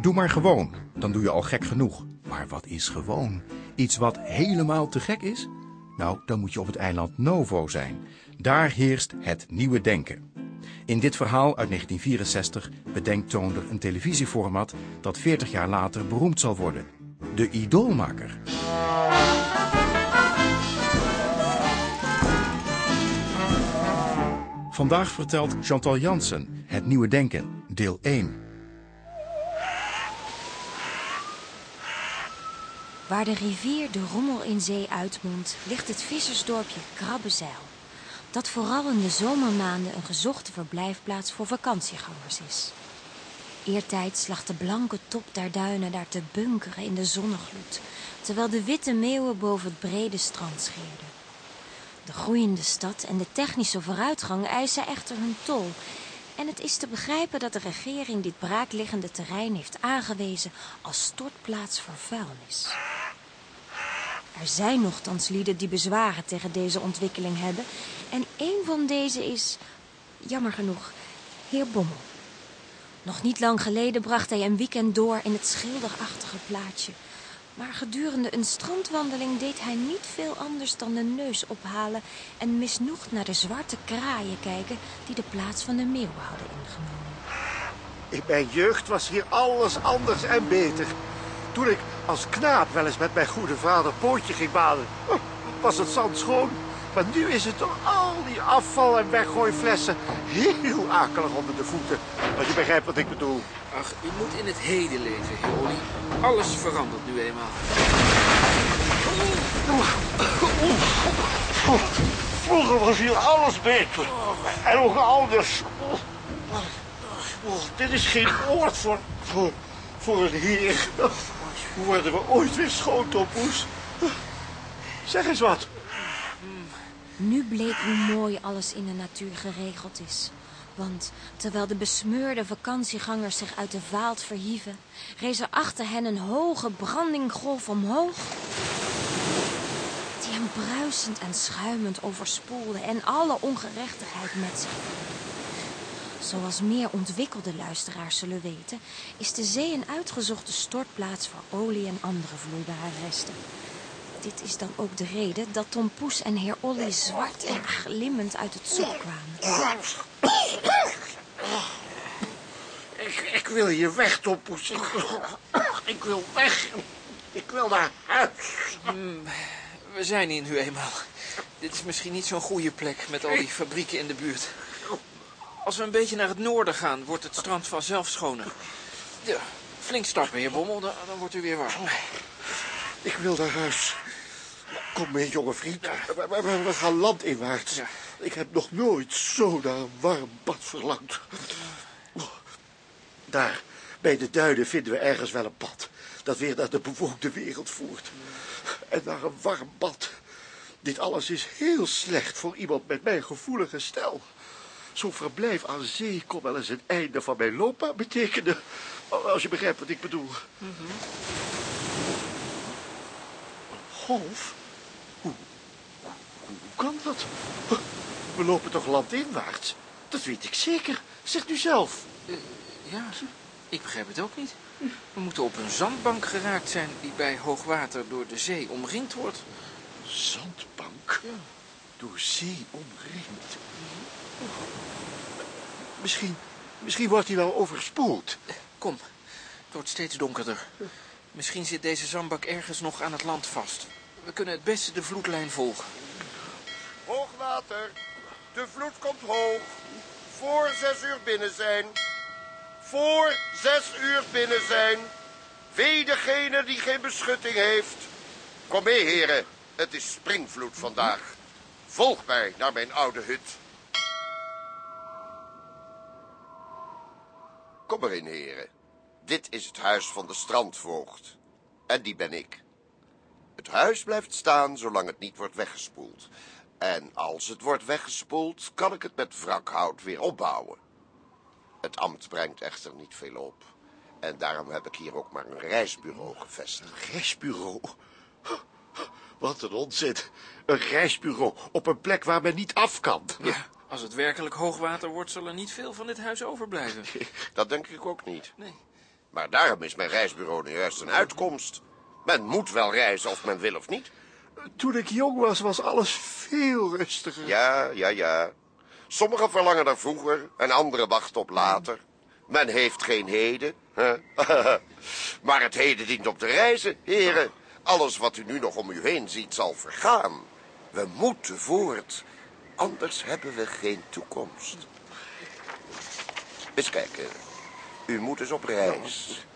Doe maar gewoon, dan doe je al gek genoeg. Maar wat is gewoon? Iets wat helemaal te gek is? Nou, dan moet je op het eiland Novo zijn. Daar heerst het nieuwe denken. In dit verhaal uit 1964 bedenkt Toonder een televisieformat dat 40 jaar later beroemd zal worden. De Idoolmaker. Vandaag vertelt Chantal Jansen Het Nieuwe Denken, deel 1. Waar de rivier de Rommel in zee uitmondt, ligt het vissersdorpje Krabbezeil. Dat vooral in de zomermaanden een gezochte verblijfplaats voor vakantiegangers is. Eertijds lag de blanke top der duinen daar te bunkeren in de zonnegloed, terwijl de witte meeuwen boven het brede strand scheerden. De groeiende stad en de technische vooruitgang eisen echter hun tol. En het is te begrijpen dat de regering dit braakliggende terrein heeft aangewezen als stortplaats voor vuilnis. Er zijn nogthans lieden die bezwaren tegen deze ontwikkeling hebben. En een van deze is, jammer genoeg, heer Bommel. Nog niet lang geleden bracht hij een weekend door in het schilderachtige plaatsje. Maar gedurende een strandwandeling deed hij niet veel anders dan de neus ophalen en misnoegd naar de zwarte kraaien kijken die de plaats van de meeuwen hadden ingenomen. In mijn jeugd was hier alles anders en beter. Toen ik als knaap wel eens met mijn goede vader pootje ging baden, oh, was het zand schoon. Maar nu is het door al die afval- en weggooiflessen heel akelig onder de voeten. Als je begrijpt wat ik bedoel. Ach, u moet in het heden leven, Olly. Alles verandert nu eenmaal. Vroeger was hier alles beter. En ook anders. Oh, dit is geen oord voor, voor, voor een heer. Hoe worden we ooit weer schoon, Tompoes? Zeg eens wat. Nu bleek hoe mooi alles in de natuur geregeld is. Want terwijl de besmeurde vakantiegangers zich uit de vaalt verhieven, rees er achter hen een hoge brandinggolf omhoog. Die hen bruisend en schuimend overspoelde en alle ongerechtigheid met zich. Zoals meer ontwikkelde luisteraars zullen weten, is de zee een uitgezochte stortplaats voor olie en andere vloeibare resten. Dit is dan ook de reden dat Tom Poes en heer Olly zwart en glimmend uit het zoek kwamen. Ik, ik wil hier weg, Tompoes. Ik, ik wil weg. Ik wil naar huis. We zijn hier nu eenmaal. Dit is misschien niet zo'n goede plek met al die fabrieken in de buurt. Als we een beetje naar het noorden gaan, wordt het strand vanzelf schoner. Ja, flink stappen, heer Bommel, dan, dan wordt u weer warm. Ik wil naar huis. Kom mee, jonge vriend. We, gaan landinwaarts. Ja. Ik heb nog nooit zo naar een warm bad verlangd. Daar, bij de duinen, vinden we ergens wel een pad. Dat weer naar de bewoonde wereld voert. En naar een warm bad. Dit alles is heel slecht voor iemand met mijn gevoelige stel. Zo'n verblijf aan zee kon wel eens het einde van mijn loopbaan betekenen. Als je begrijpt wat ik bedoel. Een golf? Hoe, hoe, hoe kan dat? We lopen toch landinwaarts? Dat weet ik zeker. Zeg nu zelf. Ja, ik begrijp het ook niet. We moeten op een zandbank geraakt zijn die bij hoogwater door de zee omringd wordt. Zandbank. Door zee omringd. Misschien, misschien wordt hij wel overspoeld. Kom, het wordt steeds donkerder. Misschien zit deze zandbak ergens nog aan het land vast. We kunnen het beste de vloedlijn volgen. Hoogwater. De vloed komt hoog. Voor zes uur binnen zijn. Voor zes uur binnen zijn. Wee degene die geen beschutting heeft. Kom mee, heren. Het is springvloed vandaag. Volg mij naar mijn oude hut. Kom erin, heren. Dit is het huis van de strandvoogd. En die ben ik. Het huis blijft staan zolang het niet wordt weggespoeld. En als het wordt weggespoeld, kan ik het met wrakhout weer opbouwen. Het ambt brengt echter niet veel op. En daarom heb ik hier ook maar een reisbureau gevestigd. Reisbureau. Wat een onzin. Een reisbureau op een plek waar men niet af kan. Ja, als het werkelijk hoogwater wordt, zal er niet veel van dit huis overblijven. Dat denk ik ook niet. Nee, Maar daarom is mijn reisbureau nu juist een uitkomst. Men moet wel reizen of men wil of niet. Toen ik jong was, was alles veel rustiger. Ja, ja, ja. Sommigen verlangen naar vroeger en anderen wachten op later. Men heeft geen heden. hè? maar het heden dient op te reizen, heren. Alles wat u nu nog om u heen ziet zal vergaan. We moeten voort, anders hebben we geen toekomst. Eens kijken. U moet eens op reis.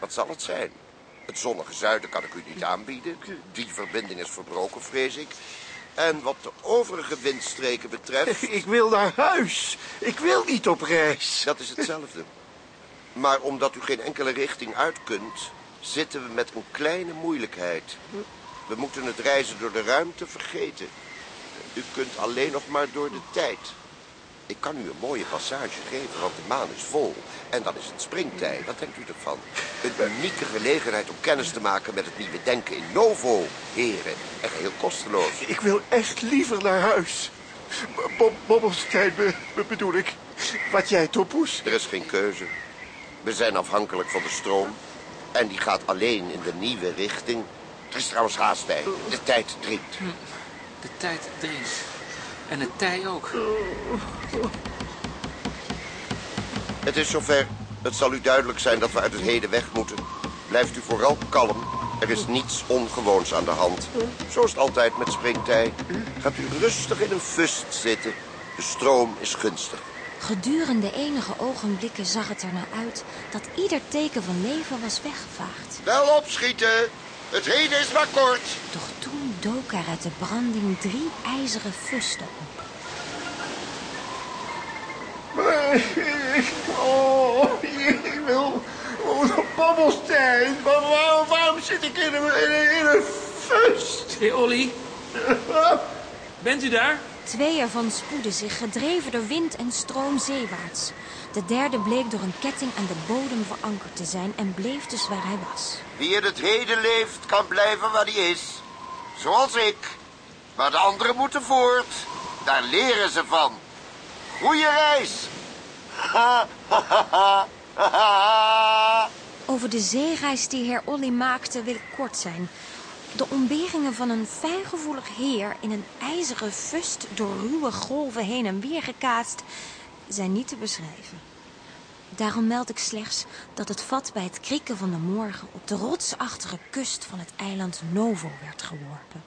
Wat zal het zijn? Het zonnige zuiden kan ik u niet aanbieden. Die verbinding is verbroken, vrees ik. En wat de overige windstreken betreft... Ik wil naar huis. Ik wil niet op reis. Dat is hetzelfde. Maar omdat u geen enkele richting uit kunt, zitten we met een kleine moeilijkheid. We moeten het reizen door de ruimte vergeten. U kunt alleen nog maar door de tijd. Ik kan u een mooie passage geven, want de maan is vol. En dan is het springtijd. Wat denkt u ervan? Een unieke gelegenheid om kennis te maken met het nieuwe denken in Novo, heren. En geheel kosteloos. Ik wil echt liever naar huis. Bob Bobbelstein be- be- bedoel ik. Wat jij, Topoes? Er is geen keuze. We zijn afhankelijk van de stroom. En die gaat alleen in de nieuwe richting. Het is trouwens haast tijd. De tijd dringt. De tijd dringt. En het tij ook. Het is zover. Het zal u duidelijk zijn dat we uit het heden weg moeten. Blijft u vooral kalm. Er is niets ongewoons aan de hand. Zo is het altijd met springtij. Gaat u rustig in een fust zitten. De stroom is gunstig. Gedurende enige ogenblikken zag het er naar uit dat ieder teken van leven was weggevaagd. Wel opschieten. Het heden is maar kort. Doch toen dook er uit de branding drie ijzeren fusten op. Maar ik- Oh, ik wil... Oh, Bobbelstein. Maar waarom, waarom zit ik in een, in een, in een fust? Hé, Olly. Bent u daar? Twee ervan spoedden zich, gedreven door wind en stroom zeewaarts. De derde bleek door een ketting aan de bodem verankerd te zijn en bleef dus waar hij was. Wie in het heden leeft, kan blijven waar hij is. Zoals ik. Maar de anderen moeten voort. Daar leren ze van. Goeie reis. Ha, ha, ha, ha, ha, ha. Over de zeereis die heer Olly maakte wil ik kort zijn. De ontberingen van een fijngevoelig heer in een ijzeren fust door ruwe golven heen en weer gekaatst zijn niet te beschrijven. Daarom meld ik slechts dat het vat bij het krieken van de morgen op de rotsachtige kust van het eiland Novo werd geworpen.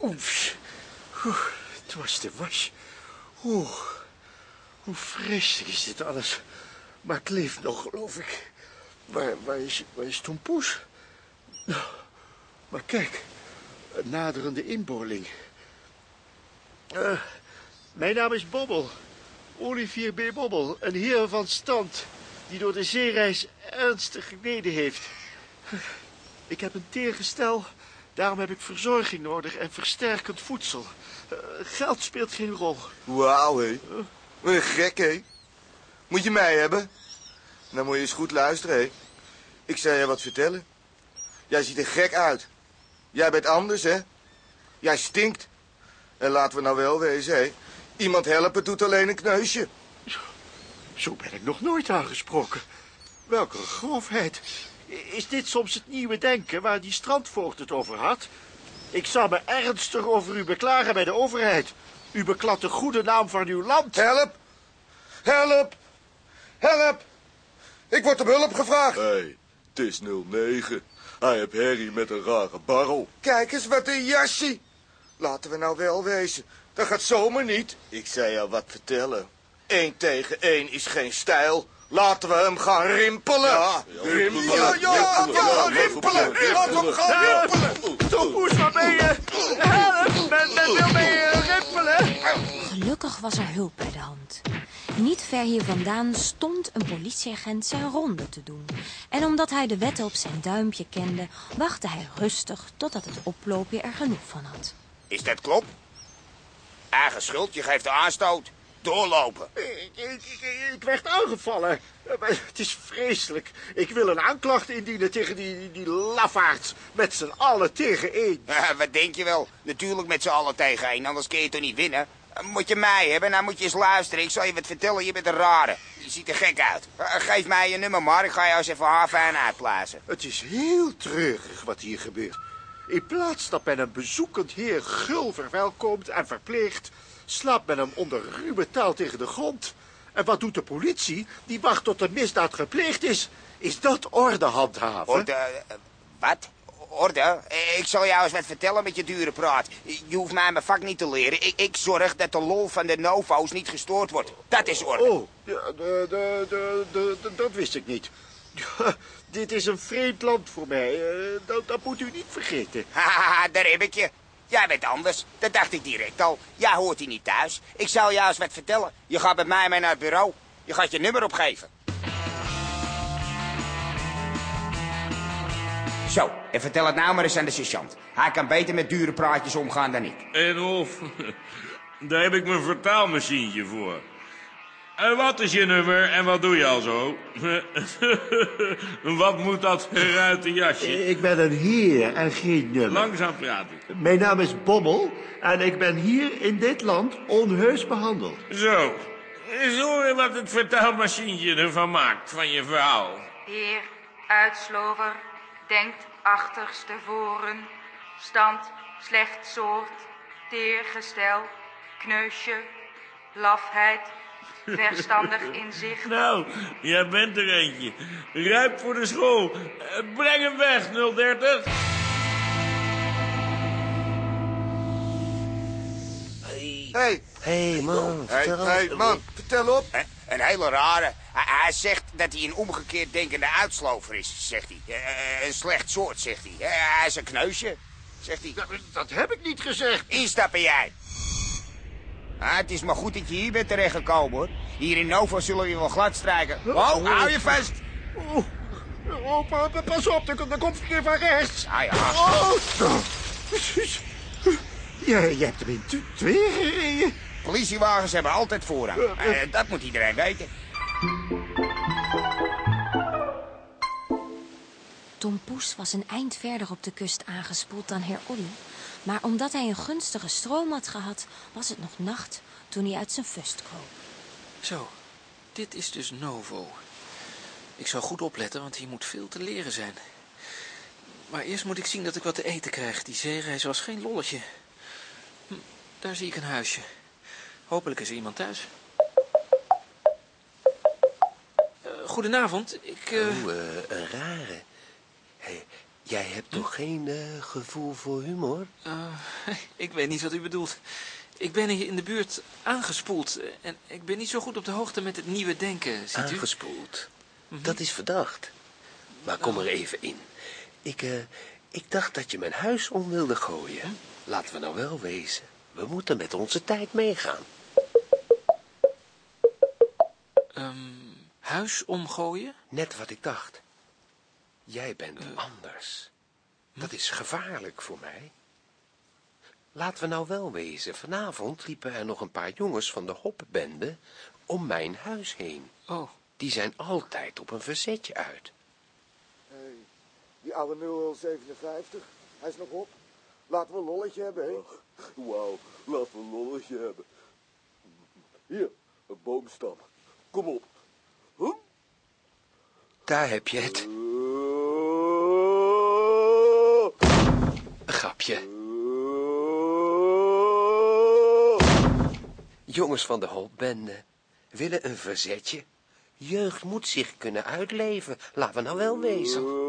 Oef. Oeh, het was de was. Oeh, hoe vreselijk is dit alles. Maar ik leef nog, geloof ik. Waar, is, waar is Tom Poes? Maar kijk, een naderende inboorling. Eh, mijn naam is Bobbel. Olivier B. Bobbel, een heer van stand... die door de zeereis ernstig geleden heeft. Ik heb een teergestel, daarom heb ik verzorging nodig en versterkend voedsel. Eh, geld speelt geen rol. Wauw, hé. Wat een gek, hé. Moet je mij hebben? Dan moet je eens goed luisteren, hé. Ik zal je wat vertellen. Jij ziet er gek uit. Jij bent anders, hè? Jij stinkt. En laten we nou wel wezen, hé. Iemand helpen doet alleen een kneusje. Zo ben ik nog nooit aangesproken. Welke grofheid. Is dit soms het nieuwe denken waar die strandvoogd het over had? Ik zal me ernstig over u beklagen bij de overheid. U bekladt de goede naam van uw land. Help! Help! Help! Ik word om hulp gevraagd. Hey, is 09. Hij heeft herrie met een rare barrel. Kijk eens wat een jasje. Laten we nou wel wezen. Dat gaat zomaar niet. Ik zei jou wat vertellen. Eén tegen één is geen stijl. Laten we hem gaan rimpelen. Ja, rimpelen. Ja, ja, ja, Rimpelen. rimpelen. Rimpelen. Laten we hem gaan rimpelen. Toepoes, waar ben je? Help, men, men wil mij eh, rimpelen. Gelukkig was er hulp bij de hand. Niet ver hier vandaan stond een politieagent zijn ronde te doen. En omdat hij de wetten op zijn duimpje kende, wachtte hij rustig totdat het oploopje er genoeg van had. Is dat klopt? Eigen schuld, je geeft de aanstoot. Doorlopen. Ik, ik, ik, ik werd aangevallen. Eh, maar Het is vreselijk. Ik wil een aanklacht indienen tegen die, die, die lafaards. Met z'n allen tegen één. Wat denk je wel? Natuurlijk met z'n allen tegen één, anders kun je toch niet winnen? Moet je mij hebben? Nou moet je eens luisteren. Ik zal je wat vertellen, je bent een rare. Je ziet er gek uit. Eh, Geef mij je nummer maar, ik ga jou eens even haarfijn uitblazen. Het is heel treurig wat hier gebeurt. In plaats dat men een bezoekend heer gul verwelkomt en verpleegt... slaapt men hem onder ruwe taal tegen de grond. En wat doet de politie? Die wacht tot de misdaad gepleegd is. Is dat orde handhaven? Orde, eh, wat? Orde? Ik zal jou eens wat vertellen met je dure praat. Je hoeft mij mijn vak niet te leren. Ik, ik zorg dat de lol van de novo's niet gestoord wordt. Dat is orde. Oh, ja, de, de, de, dat wist ik niet. Ja, dit is een vreemd land voor mij. eh, dat, dat moet u niet vergeten. Haha, daar heb ik je. Jij bent anders. Dat dacht ik direct al. Jij hoort hier niet thuis. Ik zal jou eens wat vertellen. Je gaat met mij mee naar het bureau. Je gaat je nummer opgeven. Zo, en vertel het nou maar eens aan de sergeant. Hij kan beter met dure praatjes omgaan dan ik. En of, daar heb ik mijn vertaalmachientje voor. En wat is je nummer en wat doe je al zo? wat moet dat geruite jasje? Ik ben een heer en geen nummer. Langzaam praten. Mijn naam is Bommel en ik ben hier in dit land onheus behandeld. Zo, eens horen wat het vertaalmachientje ervan maakt, van je verhaal. Heer, uitslover, denkt achterstevoren, stand, slecht soort, teergestel, kneusje, lafheid, verstandig inzicht. Nou, jij bent er eentje. Rijp voor de school. Eh, Breng hem weg, 030. Hey, hey, man, hey, vertel. hey, man, vertel op. een hele rare. Hij, zegt dat hij een omgekeerd denkende uitslover is, zegt hij. Eh, een slecht soort, zegt hij. Eh, hij is een kneusje, zegt hij. Dat, dat heb ik niet gezegd. Instappen jij. Ah, het is maar goed dat je hier bent terechtgekomen, hoor. Hier in Novo zullen we je wel glad strijken. Oh, hou je vast. Oh, oh, pa- pa- pas op, er, komt- er verkeer van rechts. Ah ja. Oh, ja, je hebt hem in twee gereden. Politiewagens hebben altijd voorrang. Eh, dat moet iedereen weten. Tom Poes was een eind verder op de kust aangespoeld dan heer Olly. Maar omdat hij een gunstige stroom had gehad, was het nog nacht toen hij uit zijn fust kroop. Zo, dit is dus Novo. Ik zal goed opletten, want hier moet veel te leren zijn. Maar eerst moet ik zien dat ik wat te eten krijg. Die zeereis was geen lolletje. Hm, daar zie ik een huisje. Hopelijk is er iemand thuis. Eh, goedenavond, ik... eh, Oeh, eh, een rare. Hey, jij hebt toch geen gevoel voor humor? ik weet niet wat u bedoelt. Ik ben hier in de buurt aangespoeld. En ik ben niet zo goed op de hoogte met het nieuwe denken, ziet u? Aangespoeld. Dat is verdacht. Maar kom er even in. Ik, ik dacht dat je mijn huis om wilde gooien. Laten we nou wel wezen. We moeten met onze tijd meegaan. Ehm, huis omgooien? Net wat ik dacht. Jij bent anders. Dat is gevaarlijk voor mij. Laten we nou wel wezen. Vanavond liepen er nog een paar jongens van de hopbende om mijn huis heen. Oh, Die zijn altijd op een verzetje uit. Hey, die oude 0057, hij is nog op. Laten we een lolletje hebben, hè? Wauw, laten we een lolletje hebben. Hier, een boomstam. Kom op. Huh? Daar heb je het. Een grapje. Jongens van de hopbende willen een verzetje. Jeugd moet zich kunnen uitleven. Laten we nou wel wezen.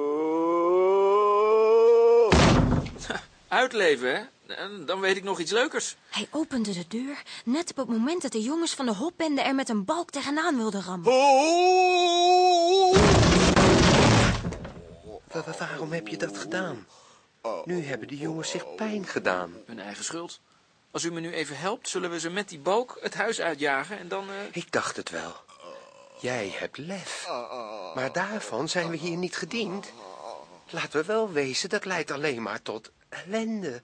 uitleven, hè? En Dan weet ik nog iets leukers. Hij opende de deur net op het moment dat de jongens van de hopbende er met een balk tegenaan wilden rammen. Wa- wa- waarom heb je dat gedaan? Nu hebben de jongens zich pijn gedaan. Hun eigen schuld. Als u me nu even helpt, zullen we ze met die balk het huis uitjagen en dan... eh, Ik dacht het wel. Jij hebt lef. Maar daarvan zijn we hier niet gediend. Laten we wel wezen, dat leidt alleen maar tot ellende.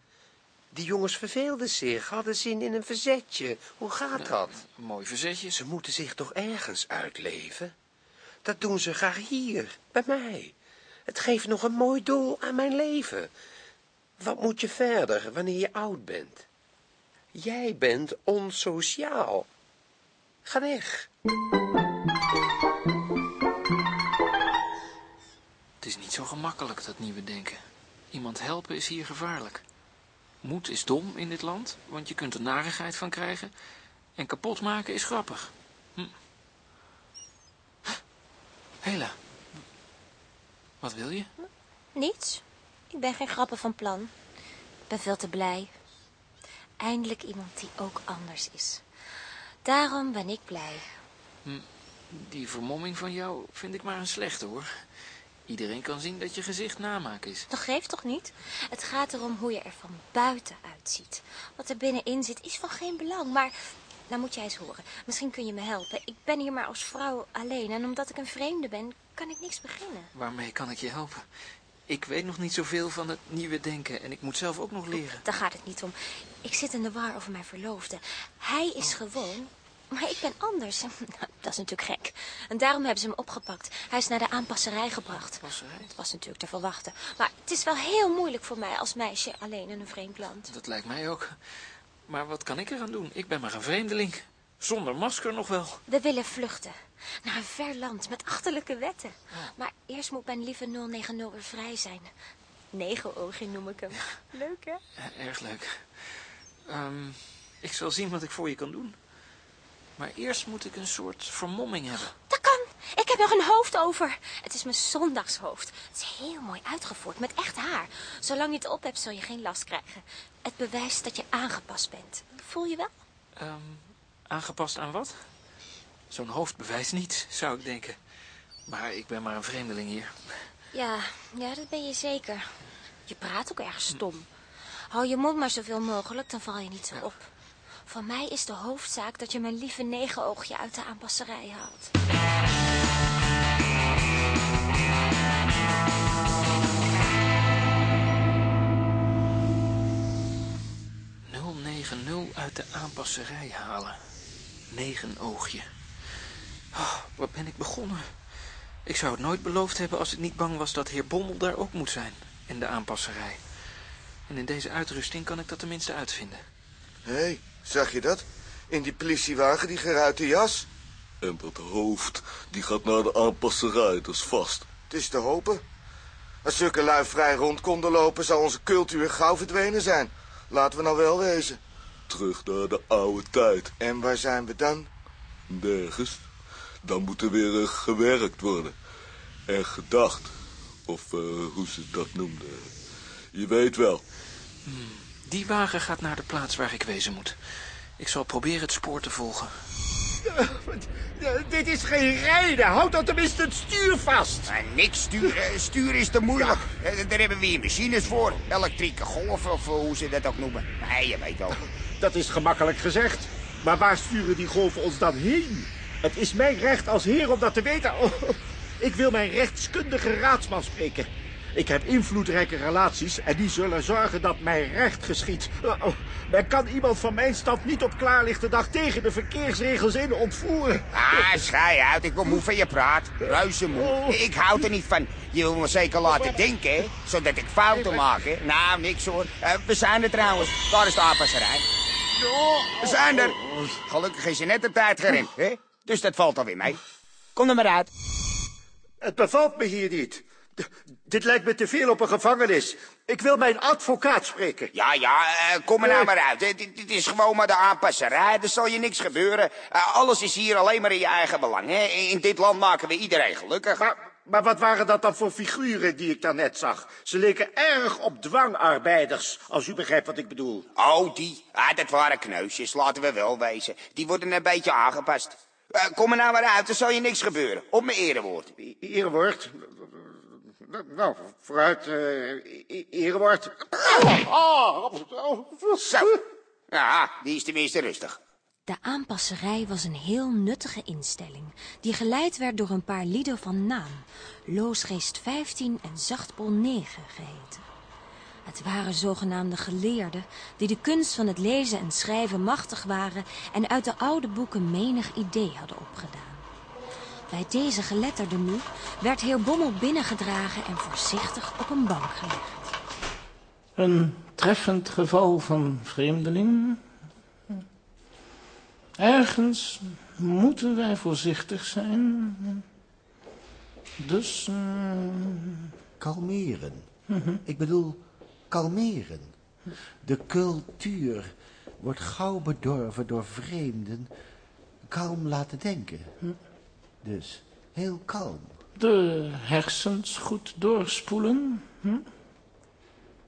Die jongens verveelden zich, hadden zin in een verzetje. Hoe gaat dat? Een mooi verzetje. Ze moeten zich toch ergens uitleven? Dat doen ze graag hier, bij mij. Het geeft nog een mooi doel aan mijn leven. Wat moet je verder wanneer je oud bent? Jij bent onsociaal. Ga weg. Het is niet zo gemakkelijk, dat nieuwe denken. Iemand helpen is hier gevaarlijk. Moed is dom in dit land, want je kunt er narigheid van krijgen. En kapot maken is grappig. Hm. Hela, wat wil je? Niets. Ik ben geen grappen van plan. Ik ben veel te blij. Eindelijk iemand die ook anders is. Daarom ben ik blij. Hm. Die vermomming van jou vind ik maar een slechte, hoor. Iedereen kan zien dat je gezicht namaak is. Dat geeft toch niet? Het gaat erom hoe je er van buiten uitziet. Wat er binnenin zit is van geen belang, maar... Nou moet jij eens horen. Misschien kun je me helpen. Ik ben hier maar als vrouw alleen en omdat ik een vreemde ben, kan ik niks beginnen. Waarmee kan ik je helpen? Ik weet nog niet zoveel van het nieuwe denken en ik moet zelf ook nog leren. Daar gaat het niet om. Ik zit in de war over mijn verloofde. Hij is gewoon, maar ik ben anders. Nou, dat is natuurlijk gek. En daarom hebben ze hem opgepakt. Hij is naar de aanpasserij gebracht. Het was natuurlijk te verwachten. Maar het is wel heel moeilijk voor mij als meisje alleen in een vreemd land. Dat lijkt mij ook. Maar wat kan ik eraan doen? Ik ben maar een vreemdeling. Zonder masker nog wel. We willen vluchten. Naar een ver land met achterlijke wetten. Maar eerst moet mijn lieve 090 weer vrij zijn. Negenoogje noem ik hem. Leuk, hè? Eh, Erg leuk. Ehm, ik zal zien wat ik voor je kan doen. Maar eerst moet ik een soort vermomming hebben. Dat kan. Ik heb nog een hoofd over. Het is mijn zondagshoofd. Het is heel mooi uitgevoerd, met echt haar. Zolang je het op hebt, zul je geen last krijgen. Het bewijst dat je aangepast bent. Voel je wel? Ehm, aangepast aan wat? Zo'n hoofd bewijst niets, zou ik denken. Maar ik ben maar een vreemdeling hier. Ja, ja, dat ben je zeker. Je praat ook erg stom. Hou je mond maar zoveel mogelijk, dan val je niet zo op. Van mij is de hoofdzaak dat je mijn lieve negenoogje uit de aanpasserij haalt. 090 uit de aanpasserij halen. Negen oogje. Oh, wat ben ik begonnen? Ik zou het nooit beloofd hebben als ik niet bang was dat heer Bommel daar ook moet zijn. In de aanpasserij. En in deze uitrusting kan ik dat tenminste uitvinden. Hé, hey, zag je dat? In die politiewagen, die geruite jas. En dat hoofd, die gaat naar de aanpasserij, dat is vast. Het is te hopen. Als zulke lui vrij rond konden lopen, zou onze cultuur gauw verdwenen zijn. Laten we nou wel wezen. Terug naar de oude tijd. En waar zijn we dan? Nergens. Dan moet er weer eh, gewerkt worden. En gedacht. Of eh, hoe ze dat noemden. Je weet wel. Die wagen gaat naar de plaats waar ik wezen moet. Ik zal proberen het spoor te volgen. Dit is geen rijden. Houd dan tenminste het stuur vast. Maar niks sturen. Sturen is te moeilijk. Eh, Daar hebben we hier machines voor. Elektrieke golven of eh, hoe ze dat ook noemen. Nee, je weet wel. Dat is gemakkelijk gezegd. Maar waar sturen die golven ons dan heen? Het is mijn recht als heer om dat te weten. Oh, ik wil mijn rechtskundige raadsman spreken. Ik heb invloedrijke relaties en die zullen zorgen dat mijn recht geschiet. Oh, oh, Men kan iemand van mijn stand niet op klaarlichte dag tegen de verkeersregels in ontvoeren. Ah, schei uit. Ik word moe van je praat. Reuzenmoe. Ik houd er niet van. Je wil me zeker laten denken, hè? Zodat ik fouten maak, hè? Nou, niks hoor. Eh, we zijn er trouwens. Daar is de aanpasserij. We zijn er. Gelukkig is je net op tijd gerend, hè? Dus dat valt alweer mee. Kom er maar uit. Het bevalt me hier niet. Dit lijkt me te veel op een gevangenis. Ik wil mijn advocaat spreken. Ja, ja, eh, kom er nou maar uit. Dit, is gewoon maar de aanpasserij. Er zal je niks gebeuren. Eh, alles is hier alleen maar in je eigen belang. Hè? In dit land maken we iedereen gelukkig. Maar, maar wat waren dat dan voor figuren die ik daarnet zag? Ze leken erg op dwangarbeiders, als u begrijpt wat ik bedoel. Oh, die. Ah, dat waren kneusjes, laten we wel wezen. Die worden een beetje aangepast. Eh, kom er nou maar uit, er zal je niks gebeuren. Op mijn erewoord. Erewoord? Nou, vooruit, eh erewoord. Oh, Zo. Ja, die is tenminste rustig. De aanpasserij was een heel nuttige instelling, die geleid werd door een paar lieden van naam, Loosgeest 15 en Zachtbol 9 geheten. Het waren zogenaamde geleerden, die de kunst van het lezen en schrijven machtig waren en uit de oude boeken menig idee hadden opgedaan. Bij deze geletterden nu werd heer Bommel binnengedragen en voorzichtig op een bank gelegd. Een treffend geval van vreemdeling. Ergens moeten wij voorzichtig zijn. Dus... eh, Kalmeren. Ik bedoel, kalmeren. De cultuur wordt gauw bedorven door vreemden. Kalm laten denken. Dus heel kalm. de hersens goed doorspoelen. hm?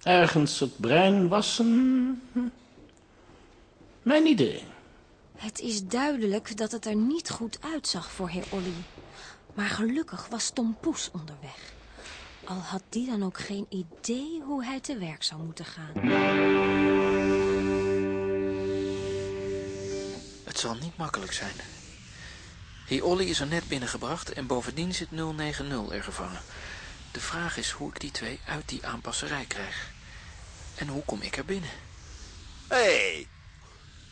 Ergens het brein wassen. hm? Mijn idee. Het is duidelijk dat het er niet goed uitzag voor heer Olly. Maar gelukkig was Tom Poes onderweg. Al had die dan ook geen idee hoe hij te werk zou moeten gaan. Het zal niet makkelijk zijn. Heer Olly is er net binnengebracht en bovendien zit 090 er gevangen. De vraag is hoe ik die twee uit die aanpasserij krijg. En hoe kom ik er binnen? Hé, hey,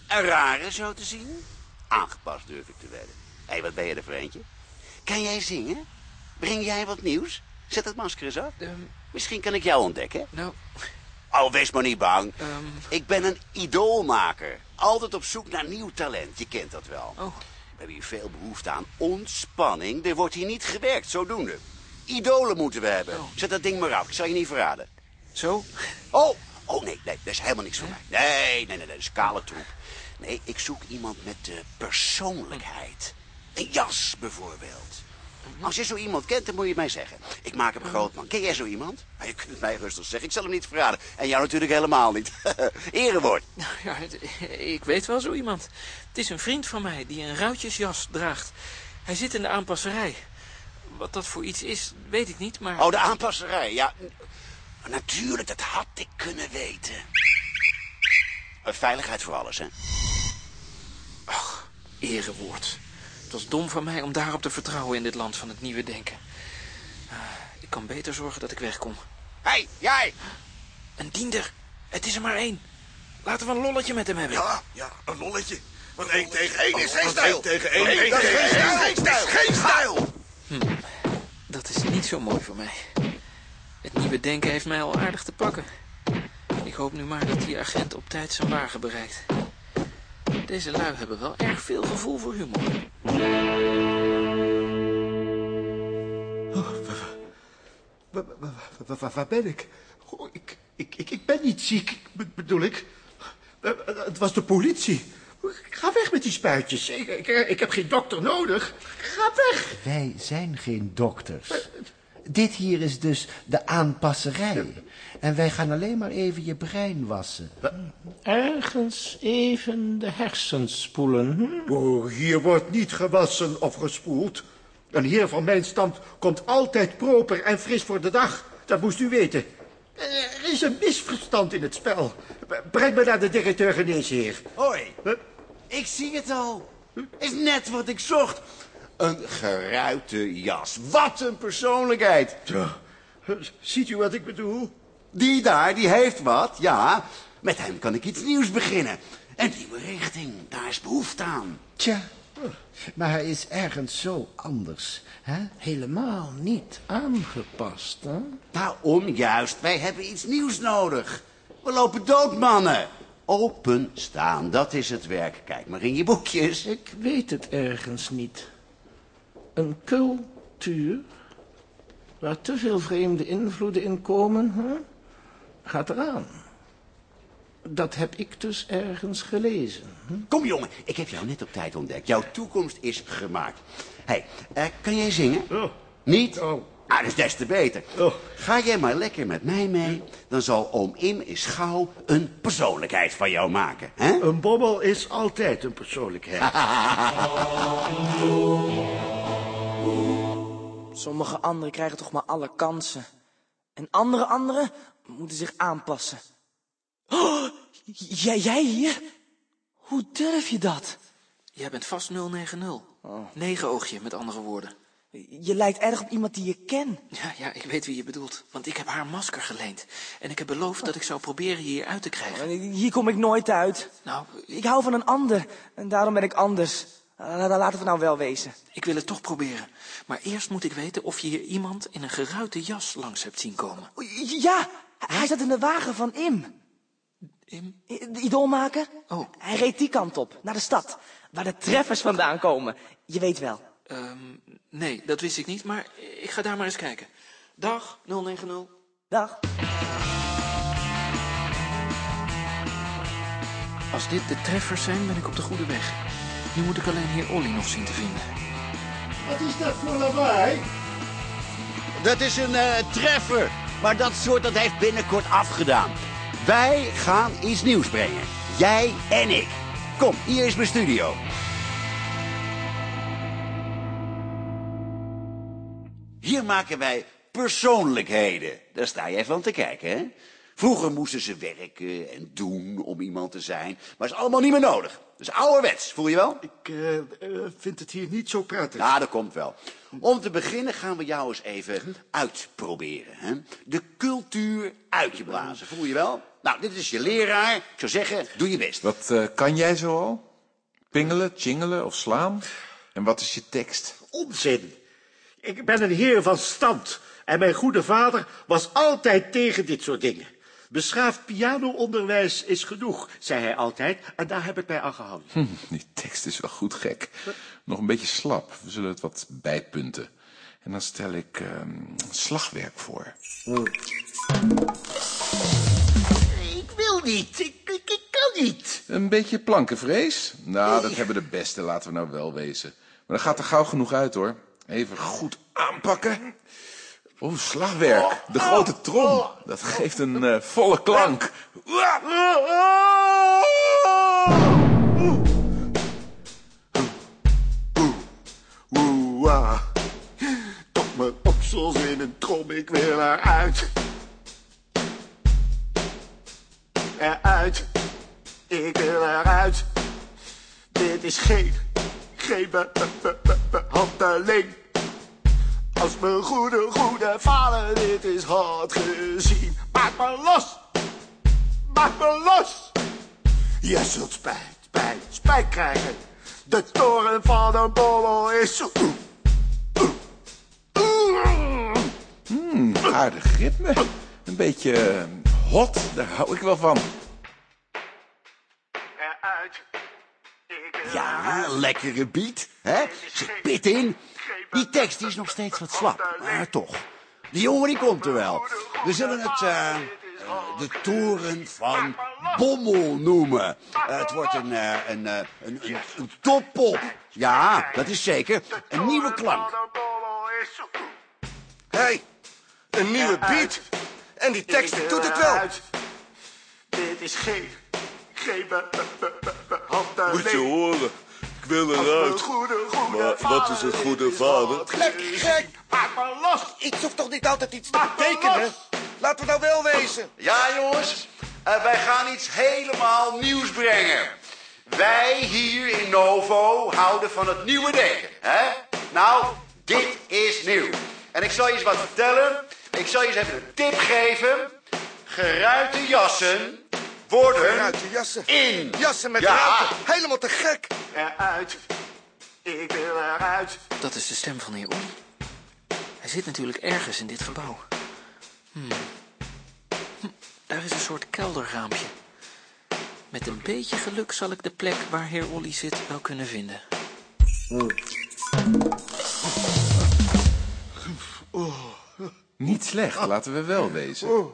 een rare zo te zien. Aangepast durf ik te wedden. Hé, hey, wat ben je er voor eentje? Kan jij zingen? Breng jij wat nieuws? Zet het masker eens af. Misschien kan ik jou ontdekken. Nou... Oh, wees maar niet bang. Ehm. Ik ben een idoolmaker. Altijd op zoek naar nieuw talent. Je kent dat wel. Oh. We hebben hier veel behoefte aan ontspanning. Er wordt hier niet gewerkt, zodoende. Idolen moeten we hebben. Zet dat ding maar af. Ik zal je niet verraden. Zo? Oh, oh nee, nee, dat is helemaal niks voor mij. Nee, nee, nee, nee, dat is kale troep. Nee, ik zoek iemand met de persoonlijkheid. Een jas, bijvoorbeeld. Als je zo iemand kent, dan moet je mij zeggen. Ik maak hem groot, man. Ken jij zo iemand? Nou, je kunt het mij rustig zeggen. Ik zal hem niet verraden. En jou natuurlijk helemaal niet. Erewoord. Ja, het- ik weet wel zo iemand. Het is een vriend van mij die een ruitjesjas draagt. Hij zit in de aanpasserij. Wat dat voor iets is, weet ik niet, maar... Oh, de aanpasserij, ja. Natuurlijk, dat had ik kunnen weten. Veiligheid voor alles, hè? Erewoord. Het was dom van mij om daarop te vertrouwen in dit land van het nieuwe denken. Ah, Ik kan beter zorgen dat ik wegkom. Hé, hey, jij! Een diender. Het is er maar één. Laten we een lolletje met hem hebben. Ja, ja, een lolletje. Want één tegen één is geen Want stijl. één tegen één Eén is tegen geen één stijl. is geen stijl. Stijl. Dat is niet zo mooi voor mij. Het nieuwe denken heeft mij al aardig te pakken. Ik hoop nu maar dat die agent op tijd zijn wagen bereikt. Deze lui hebben wel erg veel gevoel voor humor. Waar, waar- ben ik? Oh, ik, ik, ik? ik ben niet ziek, be- bedoel ik. Eh, eh, Het was de politie. Ga weg met die spuitjes. Ik, ik, ik heb geen dokter nodig. Ga weg. Wij zijn geen dokters. Dit hier is dus de aanpasserij. En wij gaan alleen maar even je brein wassen. Ergens even de hersens spoelen. hm? Oh, hier wordt niet gewassen of gespoeld. Een heer van mijn stand komt altijd proper en fris voor de dag. Dat moest u weten. Er is een misverstand in het spel. Breng me naar de directeur geneesheer. Hoi. Ik zie het al. Is net wat ik zocht. Een geruite jas. Wat een persoonlijkheid. Ja, ziet u wat ik bedoel? Die daar, die heeft wat, ja. Met hem kan ik iets nieuws beginnen. Een nieuwe richting, daar is behoefte aan. Tja, maar hij is ergens zo anders. Hè? Helemaal niet aangepast, hè? Daarom juist, wij hebben iets nieuws nodig. We lopen dood, mannen. Openstaan, dat is het werk. Kijk maar in je boekjes. Ik weet het ergens niet. Een cultuur waar te veel vreemde invloeden in komen, hè? Gaat eraan. Dat heb ik dus ergens gelezen. hm? Kom jongen, ik heb jou net op tijd ontdekt. Jouw toekomst is gemaakt. Hé, hey, eh, kan jij zingen? Niet? Ah, dat is des te beter. Ga jij maar lekker met mij mee, dan zal oom Im is gauw een persoonlijkheid van jou maken. Hè? Een bobbel is altijd een persoonlijkheid. Sommige anderen krijgen toch maar alle kansen. En andere anderen moeten zich aanpassen. Oh, jij, jij hier? Hoe durf je dat? Jij bent vast 090. Negen oogje, met andere woorden. Je lijkt erg op iemand die je ken. Ja, ja, ik weet wie je bedoelt. Want ik heb haar masker geleend. En ik heb beloofd dat ik zou proberen je hier uit te krijgen. Hier kom ik nooit uit. Nou, Ik hou van een ander. En daarom ben ik anders. Eh, Laten we nou wel wezen. ik wil het toch proberen. Maar eerst moet ik weten of je hier iemand in een geruite jas langs hebt zien komen. Ja, hij zat in de wagen van Im. Im? I- Idool maken? Oh. Hij reed die kant op, naar de stad, waar de treffers vandaan komen. Je weet wel. Ehm, nee, dat wist ik niet, maar ik ga daar maar eens kijken. Dag, 090. Dag. Als dit de treffers zijn, ben ik op de goede weg. Nu moet ik alleen heer Olly nog zien te vinden. Wat is dat voor lawaai? Dat is een eh, treffer. Maar dat soort dat heeft binnenkort afgedaan. Wij gaan iets nieuws brengen. Jij en ik. Kom, hier is mijn studio. Hier maken wij persoonlijkheden. Daar sta even aan te kijken, hè? Vroeger moesten ze werken en doen om iemand te zijn. Maar is allemaal niet meer nodig. Dus ouderwets, voel je wel? Ik eh, eh, vind het hier niet zo prettig. Ja, dat komt wel. Om te beginnen gaan we jou eens even uitproberen. Hè? De cultuur uit je blazen, voel je wel? Nou, dit is je leraar. Ik zou zeggen, doe je best. Wat eh, kan jij zo al? Pingelen, chingelen of slaan? En wat is je tekst? Onzin. Ik ben een heer van stand. En mijn goede vader was altijd tegen dit soort dingen. Beschaafd pianoonderwijs is genoeg, zei hij altijd. En daar heb ik mij aan gehouden. Hm, die tekst is wel goed gek. Nog een beetje slap. We zullen het wat bijpunten. En dan stel ik ehm, slagwerk voor. Ik wil niet. Ik, ik, ik kan niet. Een beetje plankenvrees? Nou, dat hebben de beste, laten we nou wel wezen. Maar dan gaat er gauw genoeg uit, hoor. Even goed aanpakken. Oeh, slagwerk. De grote trom. Dat geeft een eh, volle klank. Tot mijn oksels in een trom, ik wil eruit. Eruit. Ik wil eruit. Dit is geen, geen be, be, be, be- behandeling. Als mijn goede, goede vader dit is had gezien. Maak me los. Maak me los. Je zult spijt, spijt, spijt krijgen. De toren van de bommel is zo... Hmm, aardig ritme. Een beetje eh, hot, daar hou ik wel van. Ja, lekkere beat. Hè? Zit pit in. Die tekst die is nog steeds wat slap, maar toch. Die jongen die komt er wel. We zullen het eh, de toren van Bommel noemen. Eh, het wordt een, eh, een, een, een, een toppop. Ja, dat is zeker. Een nieuwe klank. Hé, hey, een nieuwe beat. En die tekst doet het wel. Dit is geen, geen. Moet je horen. Ik wil eruit. Maar wat is een goede vader? Lekker gek. Maak me los. Iets hoeft toch niet altijd iets te betekenen? Laten we nou wel wezen. Ja, jongens. eh, wij gaan iets helemaal nieuws brengen. Wij hier in Novo houden van het nieuwe denken. Hè? Nou, dit is nieuw. En ik zal je eens wat vertellen. Ik zal je eens even een tip geven. Geruite jassen worden Geruite jassen. in. Jassen met Ja. ruiten. Helemaal te gek. Eruit. Ik wil eruit. Dat is de stem van heer Olly. Hij zit natuurlijk ergens in dit gebouw. Hmm. Hm, Daar is een soort kelderraampje. Met een beetje geluk zal ik de plek waar heer Olly zit wel kunnen vinden. Niet slecht, laten we wel wezen.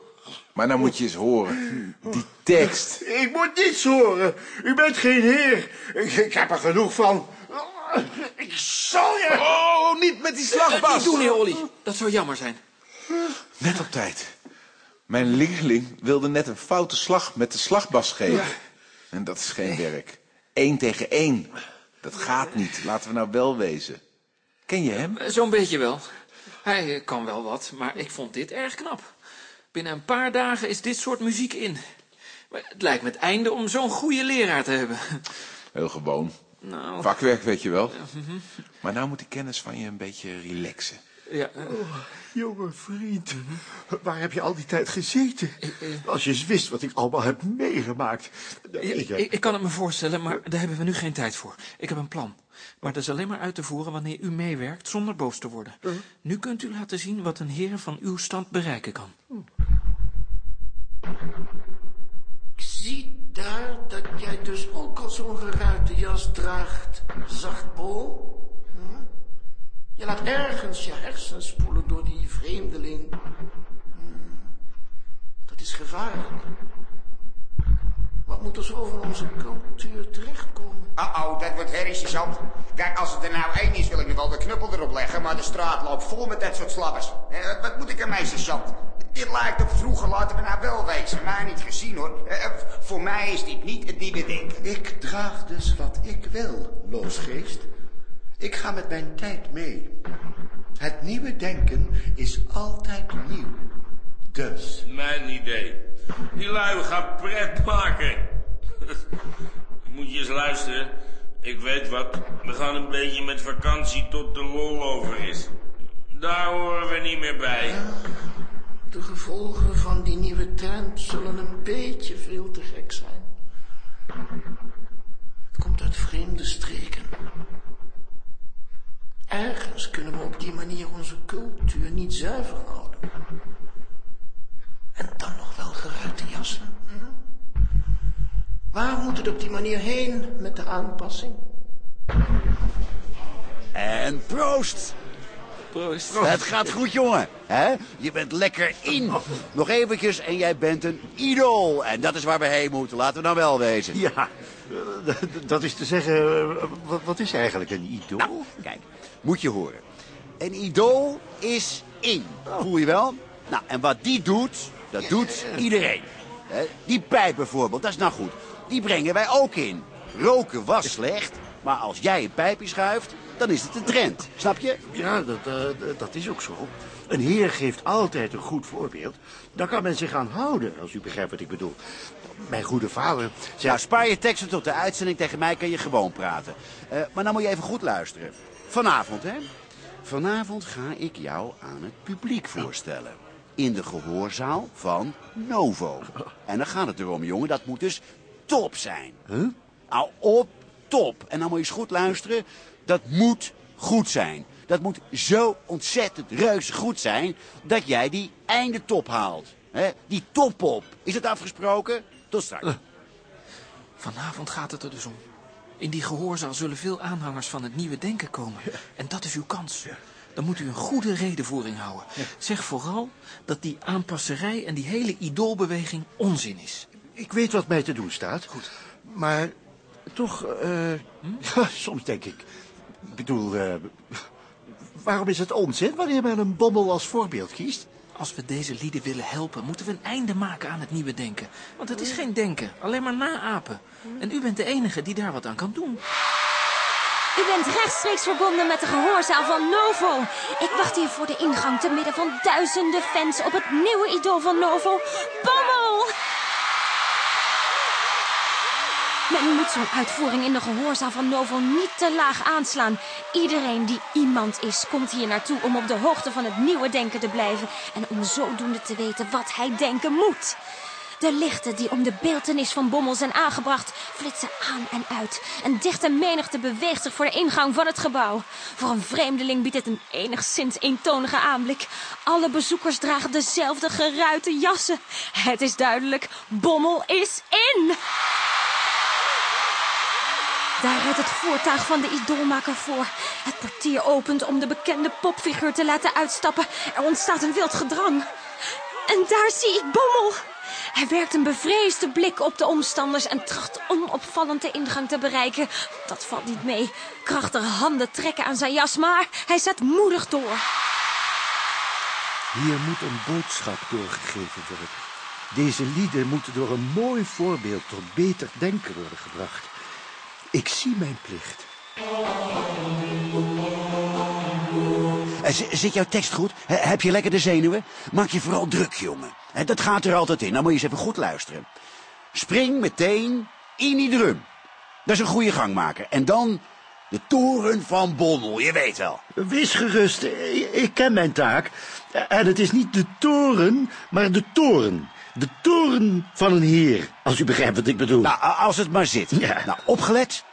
Maar nou moet je eens horen. Die tekst. Ik moet niets horen. U bent geen heer. Ik, heb er genoeg van. Ik zal je... Oh, niet met die slagbas. Niet doen, heer Olly. Dat zou jammer zijn. Net op tijd. Mijn leerling wilde net een foute slag met de slagbas geven. En dat is geen werk. Eén tegen één. Dat gaat niet. Laten we nou wel wezen. Ken je hem? Eh, Zo'n beetje wel. Hij eh, kan wel wat, maar ik vond dit erg knap. Binnen een paar dagen is dit soort muziek in. Maar het lijkt me het einde om zo'n goede leraar te hebben. Heel gewoon. Nou. Vakwerk, weet je wel. mhm. Maar nou moet die kennis van je een beetje relaxen. Ja, eh, Oh, jonge vriend, waar heb je al die tijd gezeten? Als je eens wist wat ik allemaal heb meegemaakt. Ja, ik, ik kan het me voorstellen, maar daar hebben we nu geen tijd voor. Ik heb een plan. Maar dat is alleen maar uit te voeren wanneer u meewerkt zonder boos te worden. Nu kunt u laten zien wat een heer van uw stand bereiken kan. zie daar dat jij dus ook al zo'n geruite jas draagt, zachtbol. Hm? Je laat ergens je hersens spoelen door die vreemdeling. Hm. Dat is gevaarlijk. Wat moet er zo van onze cultuur terechtkomen? Oh-oh, dat wordt herrie, sergeant. Kijk, als het er nou één is, wil ik nog wel de knuppel erop leggen, maar de straat loopt vol met dat soort slabbers. Eh, wat moet ik ermee, sergeant? Dit lijkt op vroeger, laten we nou wel wezen. Mij niet gezien, hoor. Eh, eh, voor mij is dit niet het nieuwe denken. Ik draag dus wat ik wil, loosgeest. Ik ga met mijn tijd mee. Het nieuwe denken is altijd nieuw. Dus. Mijn idee. Die lui gaan pret maken. Moet je eens luisteren. Ik weet wat. We gaan een beetje met vakantie tot de lol over is. Daar horen we niet meer bij. De gevolgen van die nieuwe trend zullen een beetje veel te gek zijn. Het komt uit vreemde streken. Ergens kunnen we op die manier onze cultuur niet zuiver houden. En dan nog wel geruite jassen. Waar moet het op die manier heen met de aanpassing? En proost. Proost. Het gaat goed, jongen. hè? Je bent lekker in. Nog eventjes en jij bent een idool. En dat is waar we heen moeten. Laten we nou wel wezen. Ja, dat is te zeggen, wat, wat is eigenlijk een idool? Nou, kijk, moet je horen. Een idool is in. Voel je wel? Nou, en wat die doet, dat doet iedereen. Die pijp bijvoorbeeld, dat is nou goed. Die brengen wij ook in. Roken was slecht, maar als jij een pijpje schuift, dan is het een trend. Snap je? Ja, dat, eh, dat is ook zo. Een heer geeft altijd een goed voorbeeld. Daar kan men zich aan houden, als u begrijpt wat ik bedoel. Mijn goede vader zei... Nou, spaar je teksten tot de uitzending. Tegen mij kan je gewoon praten. Eh, maar dan moet je even goed luisteren. Vanavond, hè? Vanavond ga ik jou aan het publiek voorstellen. In de gehoorzaal van Novo. En dan gaat het erom, jongen. Dat moet dus top zijn. Huh? Nou, op top. En dan moet je eens goed luisteren. Dat moet goed zijn. Dat moet zo ontzettend reuze goed zijn... dat jij die einde top haalt. Die top op. Is het afgesproken? Tot straks. Vanavond gaat het er dus om. In die gehoorzaal zullen veel aanhangers van het nieuwe denken komen. En dat is uw kans. Dan moet u een goede redenvoering houden. Zeg vooral dat die aanpasserij en die hele idoolbeweging onzin is. Ik weet wat mij te doen staat. Goed. Maar toch, eh, ja, soms denk ik... Ik bedoel, eh, waarom is het onzin wanneer men een bommel als voorbeeld kiest? Als we deze lieden willen helpen, moeten we een einde maken aan het nieuwe denken. Want het is geen denken, alleen maar naapen. En u bent de enige die daar wat aan kan doen. U bent rechtstreeks verbonden met de gehoorzaal van Novo. Ik wacht hier voor de ingang te midden van duizenden fans op het nieuwe idool van Novo, Bommel. Men moet zo'n uitvoering in de gehoorzaal van Novo niet te laag aanslaan. Iedereen die iemand is, komt hier naartoe om op de hoogte van het nieuwe denken te blijven. En om zodoende te weten wat hij denken moet. De lichten die om de beeltenis van Bommel zijn aangebracht, flitsen aan en uit. Een dichte menigte beweegt zich voor de ingang van het gebouw. Voor een vreemdeling biedt het een enigszins eentonige aanblik. Alle bezoekers dragen dezelfde geruite jassen. Het is duidelijk, Bommel is in! Daar rijdt het voertuig van de idoolmaker voor. Het portier opent om de bekende popfiguur te laten uitstappen. Er ontstaat een wild gedrang. En daar zie ik Bommel. Hij werkt een bevreesde blik op de omstanders en tracht onopvallend de ingang te bereiken. Dat valt niet mee. Krachtige handen trekken aan zijn jas, maar hij zet moedig door. Hier moet een boodschap doorgegeven worden. Deze lieden moeten door een mooi voorbeeld tot beter denken worden gebracht. Ik zie mijn plicht. Eh, Zit jouw tekst goed? He- Heb je lekker de zenuwen? Maak je vooral druk, jongen. Dat gaat er altijd in. Dan moet je eens even goed luisteren. Spring meteen in die drum. Dat is een goede gangmaker. En dan de toren van Bommel, je weet wel. Wees gerust, ik, ken mijn taak. En het is niet de toren, maar de toren. De toren van een heer, als u begrijpt wat ik bedoel. Nou, als het maar zit. Ja. Nou, opgelet.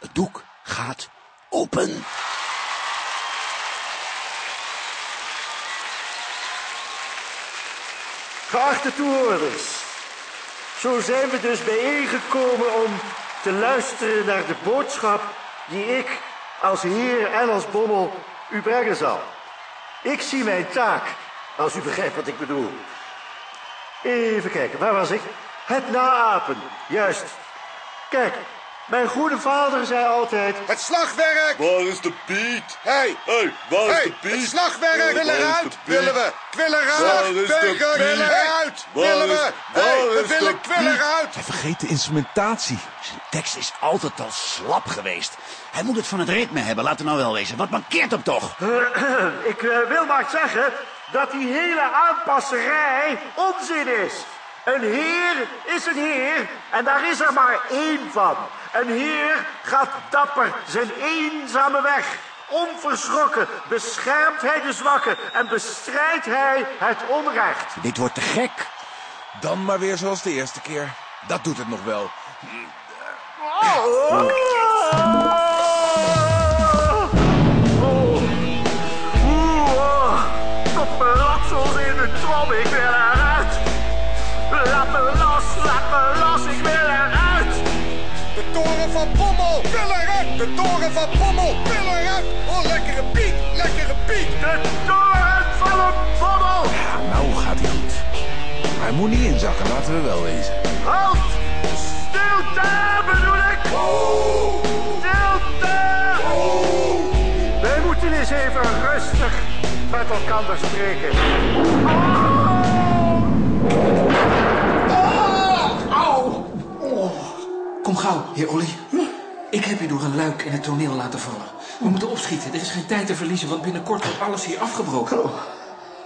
Het doek gaat open. Geachte toehoorders, Zo zijn we dus bijeengekomen om te luisteren naar de boodschap die ik als heer en als bommel u brengen zal. Ik zie mijn taak, als u begrijpt wat ik bedoel. Even kijken, waar was ik? Het naapen, juist. Kijk, mijn goede vader zei altijd... Het slagwerk! Waar is de Piet? Hé! Hey. Hey, waar is hey, de Piet? Het slagwerk! Wil Waar is eruit! Willen we! Kwil Waar eruit! is de Piet? Wil eruit! Waar Willen is- we! waar Hey, we is de willen kwil Piet? eruit! Hij vergeet de instrumentatie. Zijn tekst is altijd al slap geweest. Hij moet het van het ritme hebben, laten we nou wel wezen. Wat mankeert hem toch? Ik eh, wil maar zeggen dat die hele aanpasserij onzin is. Een heer is een heer en daar is er maar één van. Een heer gaat dapper zijn eenzame weg. Onverschrokken beschermt hij de zwakken en bestrijdt hij het onrecht. Dit wordt te gek. Dan maar weer zoals de eerste keer. Dat doet het nog wel. Tot ratsels in de trom, ik wil De toren van Pommel! Wil eruit! Oh, lekkere Piet! Lekkere Piet! De toren van een bommel. Ja, nou gaat hij goed. Maar hij moet niet inzakken, laten we wel wezen. Halt! Stilte bedoel ik! Stilte! Wij moeten eens even rustig met elkaar spreken. Kom gauw, heer Olly. Ik heb u door een luik in het toneel laten vallen. We moeten opschieten. Er is geen tijd te verliezen, want binnenkort wordt alles hier afgebroken.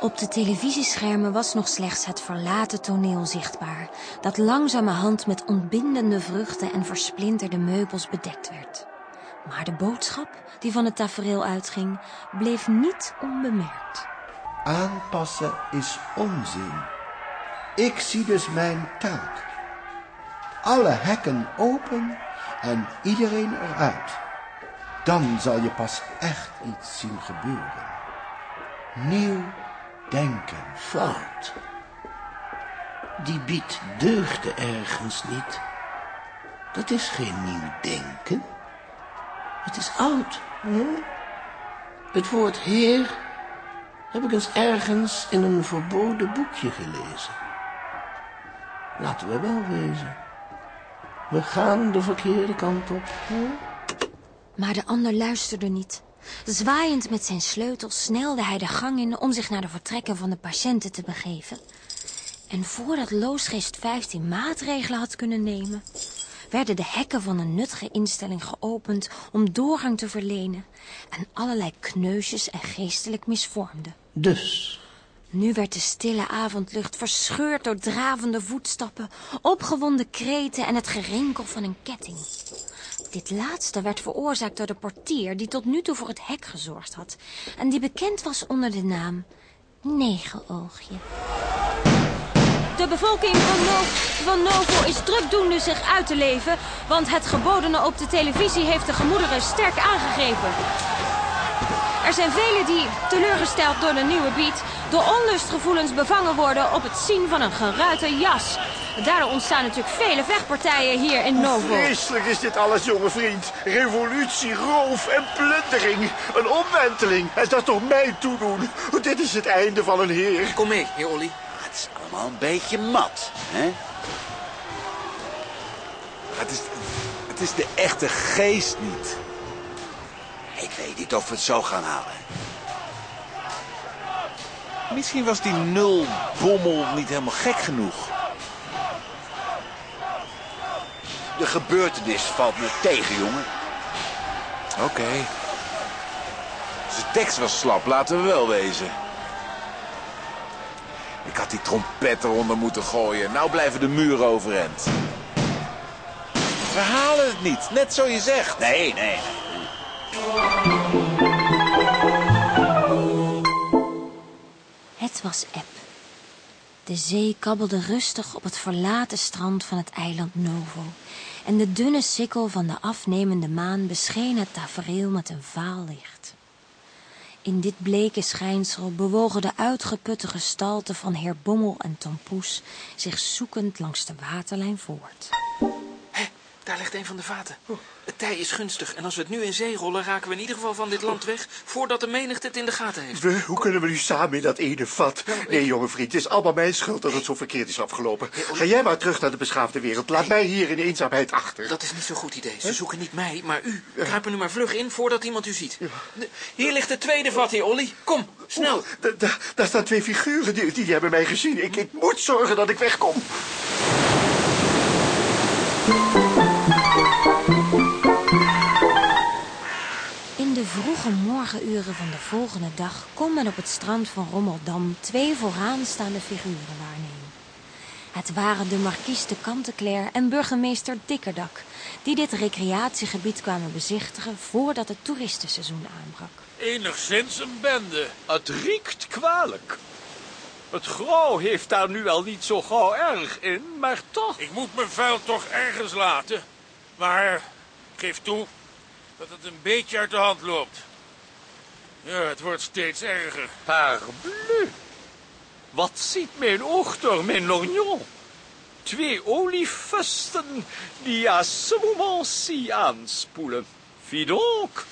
Op de televisieschermen was nog slechts het verlaten toneel zichtbaar, dat langzamerhand met ontbindende vruchten en versplinterde meubels bedekt werd. Maar de boodschap die van het tafereel uitging, bleef niet onbemerkt. Aanpassen is onzin. Ik zie dus mijn taak. Alle hekken open en iedereen eruit. Dan zal je pas echt iets zien gebeuren. Nieuw denken. Fout. Die biedt deugde ergens niet. Dat is geen nieuw denken. Het is oud. Hè? Het woord heer heb ik eens ergens in een verboden boekje gelezen. Laten we wel wezen. We gaan de verkeerde kant op. Hè? Maar de ander luisterde niet. Zwaaiend met zijn sleutel snelde hij de gang in om zich naar de vertrekken van de patiënten te begeven. En voordat Loosgeest 15 maatregelen had kunnen nemen, werden de hekken van een nuttige instelling geopend om doorgang te verlenen en allerlei kneusjes en geestelijk misvormden. Dus, Nu werd de stille avondlucht verscheurd door dravende voetstappen, opgewonden kreten en het gerinkel van een ketting. Dit laatste werd veroorzaakt door de portier die tot nu toe voor het hek gezorgd had en die bekend was onder de naam Negenoogje. De bevolking van, van Novo is drukdoende zich uit te leven, want het gebodene op de televisie heeft de gemoederen sterk aangegeven. Er zijn velen die, teleurgesteld door de nieuwe beat, door onlustgevoelens bevangen worden op het zien van een geruite jas. Daardoor ontstaan natuurlijk vele vechtpartijen hier in Novo. Vreselijk is dit alles, jonge vriend. Revolutie, roof en plundering. Een omwenteling. En dat toch mij toedoen. Dit is het einde van een heer. Kom mee, heer Olly. Het is allemaal een beetje mat, hè? Het is, het is de echte geest niet. Ik weet niet of we het zo gaan halen. Misschien was die nul bommel niet helemaal gek genoeg. De gebeurtenis valt me tegen, jongen. Oké. Zijn tekst was slap, laten we wel wezen. Ik had die trompet eronder moeten gooien. Nou blijven de muren overeind. We halen het niet, net zo je zegt. Nee, nee. Het was eb. De zee kabbelde rustig op het verlaten strand van het eiland Novo. En de dunne sikkel van de afnemende maan bescheen het tafereel met een vaal licht. In dit bleke schijnsel bewogen de uitgeputte gestalten van heer Bommel en Tom Poes zich zoekend langs de waterlijn voort. Daar ligt een van de vaten. Het tij is gunstig en als we het nu in zee rollen... raken we in ieder geval van dit land weg... voordat de menigte het in de gaten heeft. We, hoe kunnen we nu samen in dat ene vat? Nee, jonge vriend, het is allemaal mijn schuld dat het zo verkeerd is afgelopen. Ga jij maar terug naar de beschaafde wereld. Laat mij hier in eenzaamheid achter. Dat is niet zo'n goed idee. Ze zoeken niet mij, maar u. Kruip er nu maar vlug in voordat iemand u ziet. Hier ligt het tweede vat, heer Olly. Kom, snel. Daar staan twee figuren, die, die hebben mij gezien. Ik, ik moet zorgen dat ik wegkom. Vroege morgenuren van de volgende dag kon men op het strand van Rommeldam twee vooraanstaande figuren waarnemen. Het waren de markies de Kanteclair en burgemeester Dikkerdak, die dit recreatiegebied kwamen bezichtigen voordat het toeristenseizoen aanbrak. Enigszins een bende. Het riekt kwalijk. Het grauw heeft daar nu wel niet zo gauw erg in, maar toch... Ik moet mijn vuil toch ergens laten. Maar geef toe dat het een beetje uit de hand loopt. Ja, het wordt steeds erger. Parbleu. Wat ziet mijn oog door mijn lorgnon? Twee oliefusten die à ce moment-ci aanspoelen. Wie donc?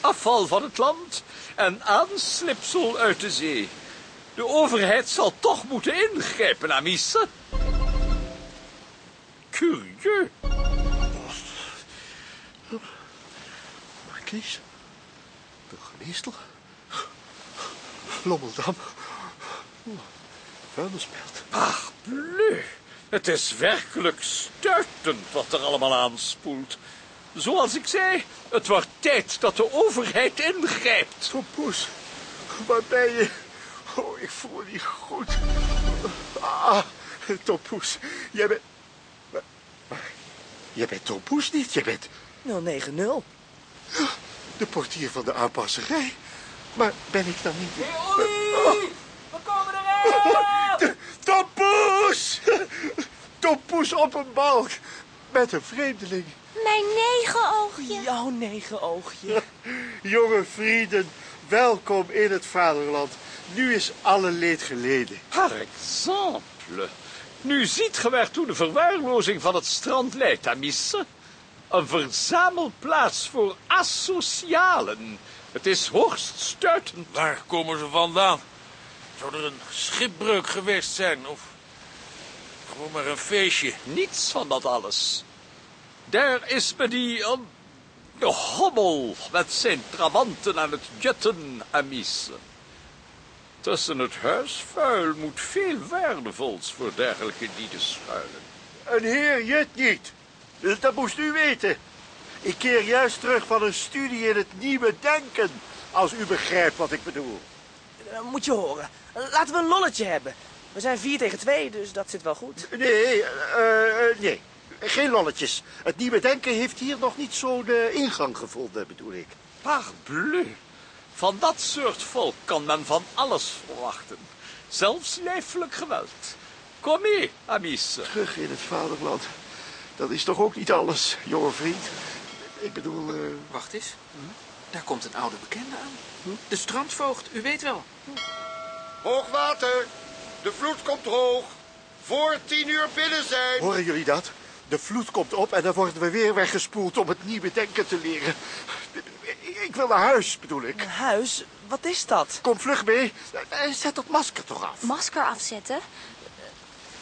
Afval van het land en aanslipsel uit de zee. De overheid zal toch moeten ingrijpen, Amice. Curieux. Markies? Burgemeester? Lommeldam? Vuilnisbelt. Parbleu. Het is werkelijk stuitend wat er allemaal aanspoelt. Zoals ik zei, het wordt tijd dat de overheid ingrijpt. Tom Poes, waar ben je? Oh, ik voel me niet goed. Ah, Tom Poes, jij bent... Jij bent Tom Poes niet, jij bent... 090. De portier van de aanpasserij. Maar ben ik dan niet... Hey, Olly! We komen eruit! Tom Poes! Tom Poes op een balk. Met een vreemdeling. Mijn negenoogje. Jouw negenoogje. Jonge vrienden, welkom in het vaderland. Nu is alle leed geleden. Par exemple. Nu ziet ge waartoe de verwaarlozing van het strand leidt, Amice. Een verzamelplaats voor asocialen. Het is hoogst stuitend. Waar komen ze vandaan? Zou er een schipbreuk geweest zijn? Of gewoon maar een feestje? Niets van dat alles. Daar is me die... um, de hommel met zijn trawanten aan het jutten, Amice. Tussen het huisvuil moet veel waardevols voor dergelijke dieren schuilen. Een heer jut niet. Dat moest u weten. Ik keer juist terug van een studie in het nieuwe denken. Als u begrijpt wat ik bedoel. Eh, Moet je horen. Laten we een lolletje hebben. We zijn vier tegen twee, dus dat zit wel goed. Nee, eh, eh, nee. Geen lolletjes. Het nieuwe denken heeft hier nog niet zo'n eh, ingang gevonden, bedoel ik. Parbleu. Van dat soort volk kan men van alles verwachten. Zelfs lijfelijk geweld. Kom mee, Amice. Terug in het vaderland. Dat is toch ook niet alles, jonge vriend? Ik bedoel... eh, Wacht eens. Daar komt een oude bekende aan. De strandvoogd, u weet wel. Hoogwater, de vloed komt hoog. Voor tien uur binnen zijn. Horen jullie dat? De vloed komt op en dan worden we weer weggespoeld om het nieuwe denken te leren. Ik wil naar huis, bedoel ik. Huis? Wat is dat? Kom vlug mee. Eh, Zet dat masker toch af. Masker afzetten?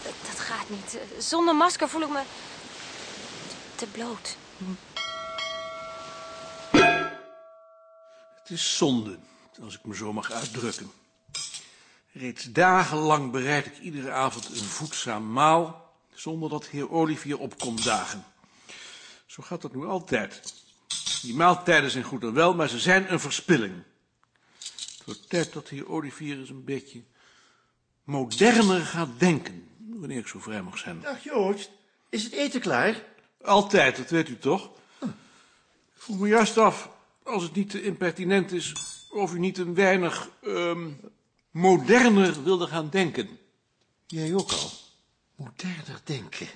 Dat gaat niet. Zonder masker voel ik me te bloot. Het is zonde, als ik me zo mag uitdrukken. Reeds dagenlang bereid ik iedere avond een voedzaam maal, zonder dat heer Olivier op komt dagen. Zo gaat dat nu altijd. Die maaltijden zijn goed en wel, maar ze zijn een verspilling. Het wordt tijd dat heer Olivier eens een beetje moderner gaat denken, wanneer ik zo vrij mag zijn. Dag Joost, is het eten klaar? Altijd, dat weet u toch? Ik vroeg me juist af, als het niet te impertinent is, of u niet een weinig ehm, moderner wilde gaan denken. Jij ook al? Moderner denken.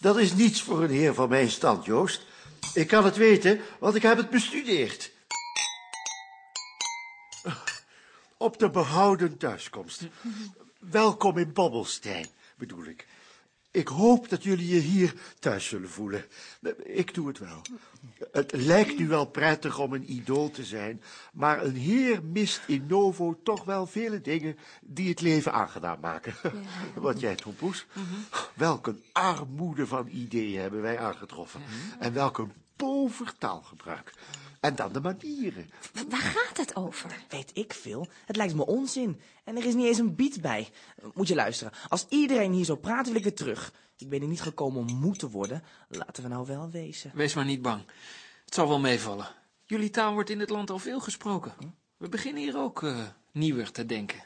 Dat is niets voor een heer van mijn stand, Joost. Ik kan het weten, want ik heb het bestudeerd. op de behouden thuiskomst. Welkom in Bobbelstein, bedoel ik. Ik hoop dat jullie je hier thuis zullen voelen. Ik doe het wel. Het lijkt nu wel prettig om een idool te zijn, maar een heer mist in Novo toch wel vele dingen die het leven aangenaam maken. Wat jij, Tompoes? Welk een armoede van ideeën hebben wij aangetroffen. En welk een pover taalgebruik. En dan de manieren. Waar gaat het over? Weet ik veel. Het lijkt me onzin. En er is niet eens een beat bij. Moet je luisteren. Als iedereen hier zo praat, wil ik weer terug. Ik ben er niet gekomen om moe te worden. Laten we nou wel wezen. Wees maar niet bang. Het zal wel meevallen. Jullie taal wordt in het land al veel gesproken. We beginnen hier ook uh, nieuwer te denken.